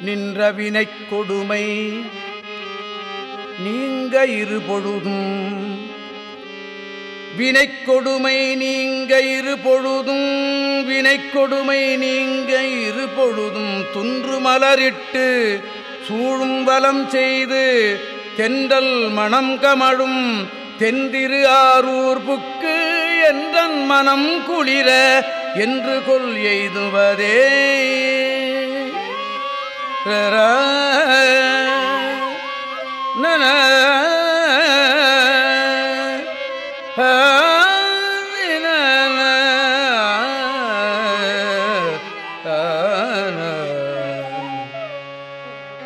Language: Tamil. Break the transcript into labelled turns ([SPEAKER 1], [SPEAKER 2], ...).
[SPEAKER 1] நின்ற வினைக் கொடுமை நீங்க இருபொழுதும். வினைக் கொடுமை நீங்க இருபொழுதும் வினைக் கொடுமை நீங்க இருபொழுதும். துன்று மலரிட்டு சூழும் வலம் செய்து தென்றல் மணம் கமழும் தெந்திரு ஆரூர் புக்கு என்றன் மனம் குளிர என்று கொல் எய்துவதே na